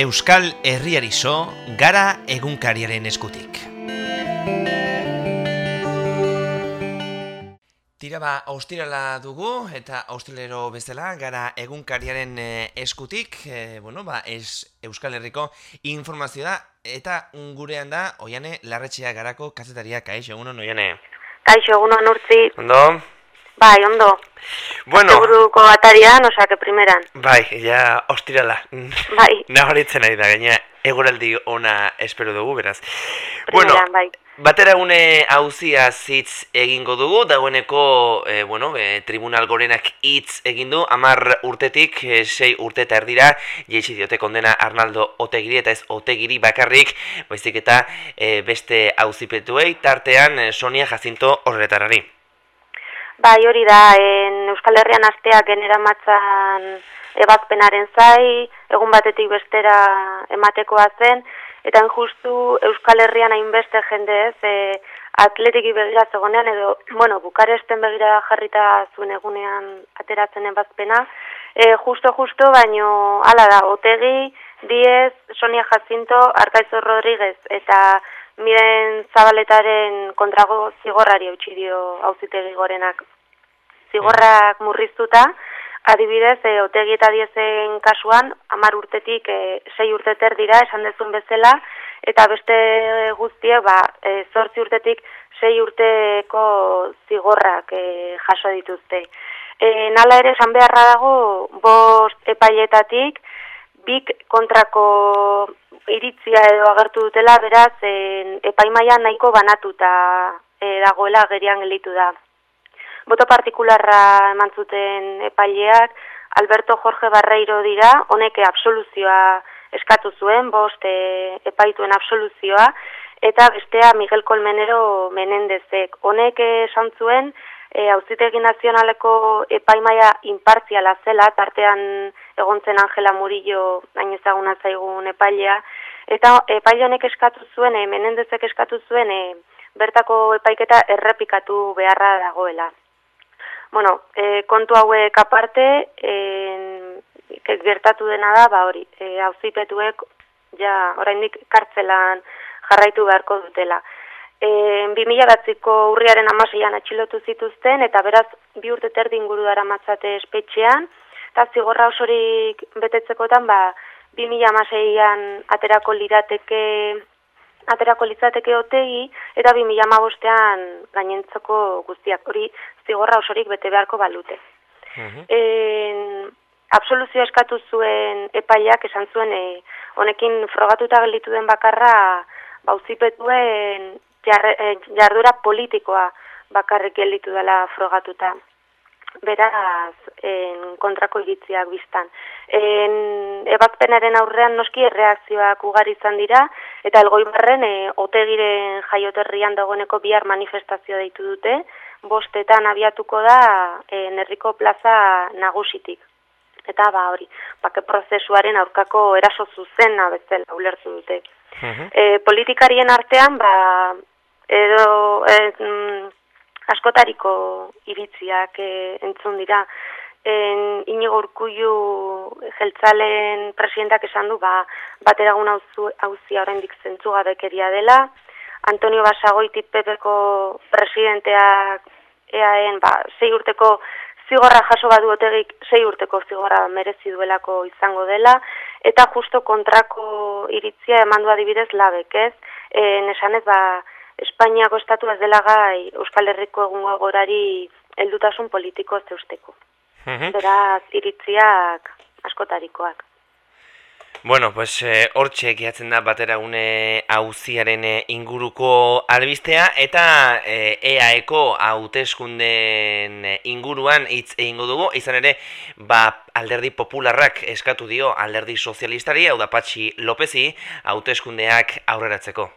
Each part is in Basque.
Euskal Herriari zo, gara egunkariaren eskutik. Tira ba, austirala dugu eta austilero bezala gara egunkariaren eh, eskutik, e, bueno, ba, es Euskal Herriko informazioa eta gurean da, oiane, larretxea garako kazetaria, kaixo, egunon, oiane? Kaixo, egunon urtzi. Ondo? Bai, ondo. Bueno. Asteburuko atarian, osake primeran. Bai, ja, ostirala. Bai. Nahoritzen ari da, gaina, eguraldi ona espero dugu, beraz. Primeran, bueno, bai. Batera une hauzia zitz egingo dugu, dagoeneko e, bueno, e, tribunal gorenak hitz egin du, amar urtetik, e, sei urte eta erdira, jeitsi diote kondena Arnaldo Otegiri eta ez Otegiri bakarrik, baizik eta e, beste hauzipetuei, tartean Sonia Jacinto horretarari. Bai, hori da, en Euskal Herrian asteak genera matzan ebazpenaren zai, egun batetik bestera ematekoa zen, eta justu Euskal Herrian hainbeste jende ez, e, atletiki begira zegonean, edo, bueno, bukaresten begira jarrita zuen egunean ateratzen ebazpena, e, justo, justo, baino, ala da, otegi, diez, Sonia Jacinto, Arkaizo Rodríguez, eta miren zabaletaren kontrago zigorrari eutxi dio hauzitegi gorenak. Zigorrak murriztuta, Adibidez, e, otegi eta diezen kasuan, amar urtetik e, sei urteter dira, esan dezun bezala, eta beste guztie, ba, e, zortzi urtetik sei urteko zigorrak e, jaso dituzte. E, nala ere esan beharra dago, bost epaietatik, bik kontrako iritzia edo agertu dutela, beraz, e, epaimaia nahiko banatuta e, dagoela gerian gelitu da boto partikularra eman zuten epaileak, Alberto Jorge Barreiro dira, honek absoluzioa eskatu zuen, bost e, epaituen absoluzioa, eta bestea Miguel Colmenero Menendezek. Honek esan zuen, e, auzitegi nazionaleko epaimaia inpartziala zela, tartean egontzen Angela Murillo, hain ezaguna zaigun epailea, eta epaile honek eskatu zuen, e, Menendezek eskatu zuen, e, bertako epaiketa errepikatu beharra dagoela bueno, e, kontu hauek aparte, e, gertatu dena da, ba hori, e, auzipetuek ja oraindik kartzelan jarraitu beharko dutela. E, 2000 batziko urriaren amaseian atxilotu zituzten, eta beraz bi urte terdi inguru dara matzate espetxean, eta zigorra osorik betetzekotan, ba, 2000 amaseian aterako lirateke aterako litzateke otegi, eta 2000 bostean gainentzako guztiak. Hori zigorra osorik bete beharko balute. Uh en, absoluzio eskatu zuen epaiak esan zuen e, honekin frogatuta gelditu den bakarra bauzipetuen jar, e, jardura politikoa bakarrik gelditu dela frogatuta beraz en, kontrako iritziak biztan. En, ebazpenaren aurrean noski erreakzioak ugari izan dira, eta elgoi barren e, otegiren jaioterrian dagoeneko bihar manifestazioa deitu dute, bostetan abiatuko da e, nerriko plaza nagusitik. Eta ba hori, bake prozesuaren aurkako eraso zuzena bezala ulertu dute. E, politikarien artean, ba, edo, e, askotariko iritziak e, entzun dira. En, inigo urkullu jeltzalen presidentak esan du, ba, bateragun hauzia oraindik zentzu gabekeria dela. Antonio Basagoiti pepeko presidenteak eaen, ba, zei urteko zigorra jaso badu otegik, zei urteko zigorra merezi duelako izango dela, eta justo kontrako iritzia emandu adibidez labek, ez? E, nesanez, ba, Espainiako estatu ez dela gai Euskal Herriko egungo gorari heldutasun politiko zeusteko. Mhm. Beraz, iritziak askotarikoak. Bueno, pues hortxe eh, egiatzen da batera une hauziaren eh, inguruko albistea eta eh, EAeko hauteskunden eh, inguruan hitz egingo dugu, izan ere ba, alderdi popularrak eskatu dio alderdi sozialistari, hau da Patxi Lopezi, hauteskundeak aurreratzeko.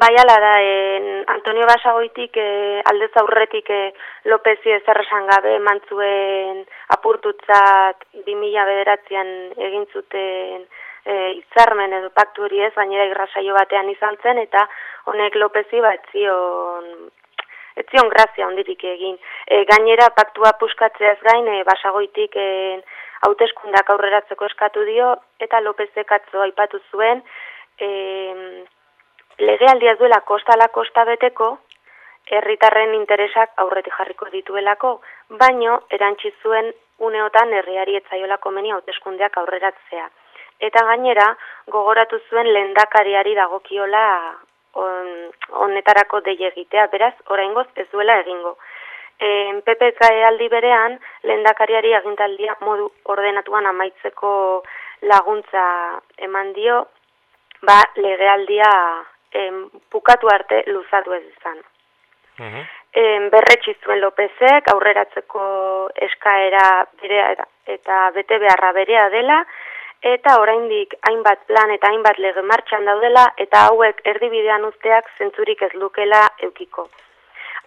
Bai, ala da, en, Antonio Basagoitik e, aldez aurretik e, Lopezi ezerresan gabe mantzuen apurtutzat 2000 bederatzean egin zuten e, itzarmen edo paktu hori ez, gainera irrasaio batean izan zen, eta honek Lopezi bat zion, etzion grazia ondirik egin. E, gainera paktua puskatzeaz gain, e, Basagoitik e, hauteskundak aurreratzeko eskatu dio, eta Lopezek atzo aipatu zuen, e, legealdia duela kostala kosta beteko, herritarren interesak aurretik jarriko dituelako, baino erantzi zuen uneotan herriari etzaiolako meni hauteskundeak aurreratzea. Eta gainera, gogoratu zuen lendakariari dagokiola on, honetarako deie egitea, beraz, oraingoz ez duela egingo. En PPK aldi berean, lendakariari agintaldia modu ordenatuan amaitzeko laguntza eman dio, ba, legealdia em, pukatu arte luzatu ez izan. Uh berretsi zuen Lopezek aurreratzeko eskaera berea eta bete beharra berea dela eta oraindik hainbat plan eta hainbat lege martxan daudela eta hauek erdibidean uzteak zentzurik ez lukela eukiko.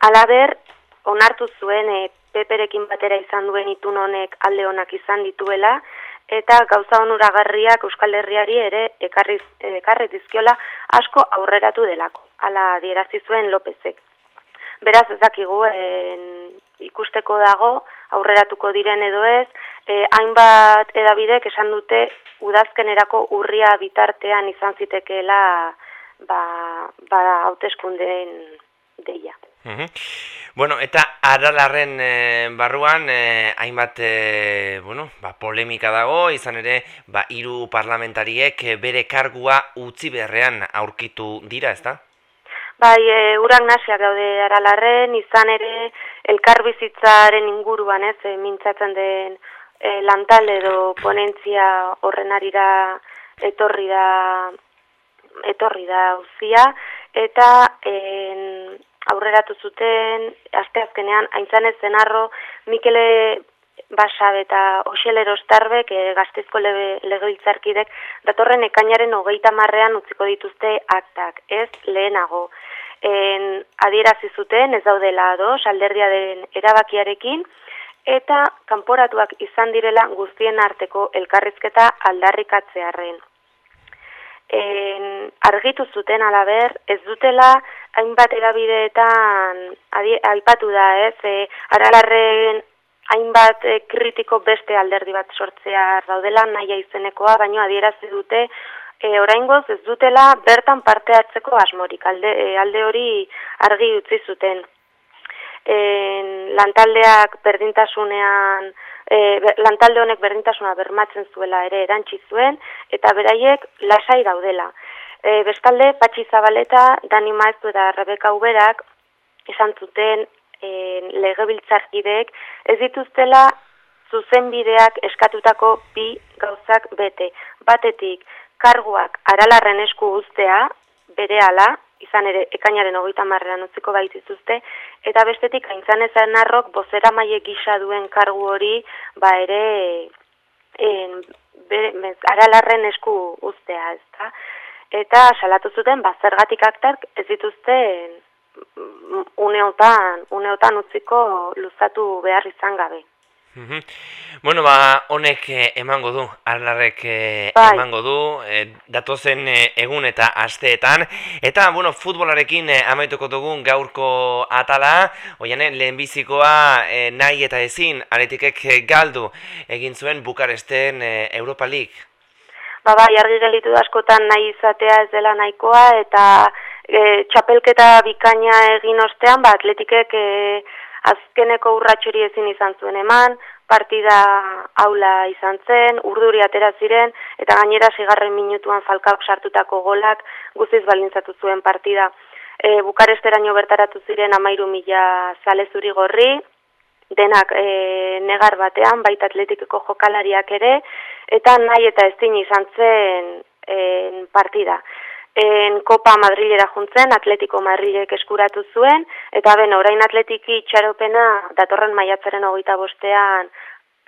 Alaber, onartu zuen e, peperekin batera izan duen itun honek alde honak izan dituela eta gauza onuragarriak Euskal Herriari ere ekarri, ekarri dizkiola asko aurreratu delako. Hala dierazi zuen Lopezek. Beraz ez dakigu en, ikusteko dago aurreratuko diren edo ez, e, hainbat edabidek esan dute udazkenerako urria bitartean izan zitekeela ba, ba hauteskundeen deia. Bueno, eta aralarren e, barruan e, hainbat e, bueno, ba, polemika dago, izan ere ba, iru parlamentariek bere kargua utzi beharrean aurkitu dira, ezta? Bai, e, urak nasiak gaude aralarren, izan ere elkarbizitzaren inguruan, ez, e, mintzatzen den e, lantal edo ponentzia horren arira etorri da etorri da uzia, eta en, aurreratu zuten, asteazkenean, aintzanez zenarro, Mikele Basab eta Oxelero Starbek e, gaztezko legebiltzarkidek datorren ekainaren hogeita marrean utziko dituzte aktak, ez lehenago en, adierazi zuten ez daudela ados alderdia den erabakiarekin eta kanporatuak izan direla guztien arteko elkarrizketa aldarrikatzearren. En, argitu zuten alaber, ez dutela hainbat erabideetan aipatu da, ez, e, aralarren hainbat e, kritiko beste alderdi bat sortzea daudela naia izenekoa, baino adierazi dute e, oraingoz ez dutela bertan parte hartzeko asmorik alde, e, alde hori argi utzi zuten. E, lantaldeak berdintasunean e, lantalde honek berdintasuna bermatzen zuela ere erantzi zuen eta beraiek lasai daudela. E, bestalde Patxi Zabaleta, Dani Maeztu eta Rebeka Uberak izan zuten e, legebiltzarkideek ez dituztela zuzenbideak eskatutako bi gauzak bete. Batetik, karguak aralarren esku guztea, bere ala, izan ere ekainaren hogeita marrean utziko baitizuzte, eta bestetik aintzan ezan narrok bozera maie gisa duen kargu hori, ba ere, en, be, aralarren esku guztea, ezta? Eta salatu zuten, ba, zergatik aktark ez dituzte uneotan, uneotan utziko luzatu behar izan gabe. Bueno, ba, honek eh, emango du, arlarrek eh, bai. emango du, eh, datozen egun eta asteetan. Eta, bueno, futbolarekin amaituko dugun gaurko atala, oian, lehenbizikoa nahi eta ezin, aretikek galdu egin zuen Bukaresten Europa League. Ba, bai, argi gelitu askotan nahi izatea ez dela nahikoa, eta e, txapelketa bikaina egin ostean, ba, atletikek... E, azkeneko urratxori ezin izan zuen eman, partida aula izan zen, urduri atera ziren, eta gainera sigarren minutuan falkauk sartutako golak guztiz balintzatu zuen partida. E, Bukaresteraino bertaratu ziren amairu mila zale zuri gorri, denak e, negar batean, baita atletikeko jokalariak ere, eta nahi eta ezin izan zen e, partida en Copa Madrilera juntzen, Atletico Madrilek eskuratu zuen, eta ben, orain atletiki itxaropena datorren maiatzaren hogeita bostean,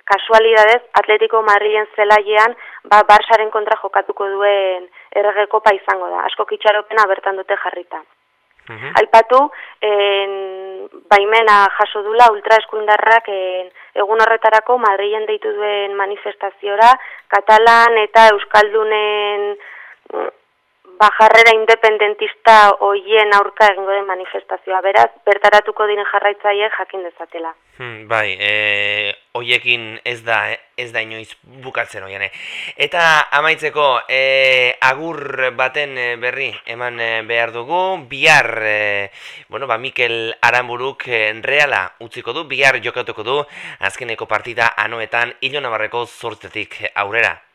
kasualidadez, Atletico Madrilen zelaiean, ba, Barsaren kontra jokatuko duen errege kopa izango da, asko kitxaropena bertan dute jarrita. Uhum. Aipatu, en, baimena jaso dula ultraeskundarrak en, egun horretarako Madrilen deitu duen manifestaziora, Katalan eta Euskaldunen ba, jarrera independentista hoien aurka egingo den manifestazioa. Beraz, bertaratuko diren jarraitzaile jakin dezatela. Hmm, bai, e, hoiekin ez da, ez da inoiz bukatzen hoian. Eta amaitzeko, e, agur baten berri eman behar dugu, bihar, e, bueno, ba, Mikel Aramburuk reala utziko du, bihar jokatuko du, azkeneko partida anoetan, hilo nabarreko zortzetik aurrera.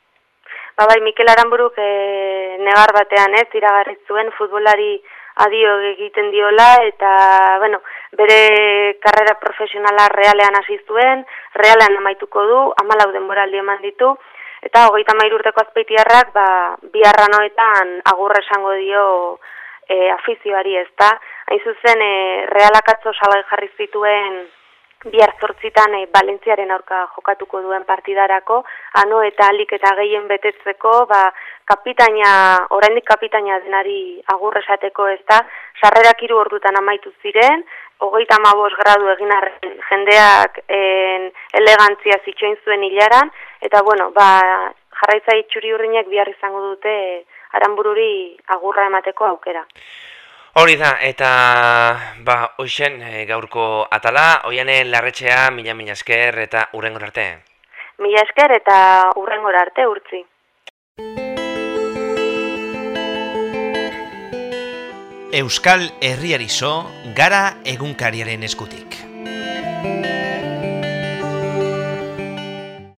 Ba bai, Mikel Aramburuk e, negar batean ez, iragarri zuen futbolari adio egiten diola, eta, bueno, bere karrera profesionala realean hasi zuen, realean amaituko du, amalau denboraldi eman ditu, eta hogeita mairu urteko azpeitiarrak, ba, biharra noetan agurra esango dio e, afizioari ez da. Hain zuzen, e, realakatzo salgai jarri zituen bihar zortzitan e, Balentziaren aurka jokatuko duen partidarako, ano eta alik eta gehien betetzeko, ba, kapitaina, oraindik kapitaina denari agur esateko ez da, sarrerak hiru ordutan amaitu ziren, hogeita amabos gradu egin arren jendeak en, elegantzia zitsoin zuen hilaran, eta bueno, ba, jarraitza itxuri urrinek bihar izango dute aranbururi agurra emateko aukera. Hori da, eta ba, hoxen e, gaurko atala, oianen larretxea, mila mila esker eta urrengor arte. Mila esker eta urrengor arte urtzi. Euskal Herriari gara egunkariaren eskutik.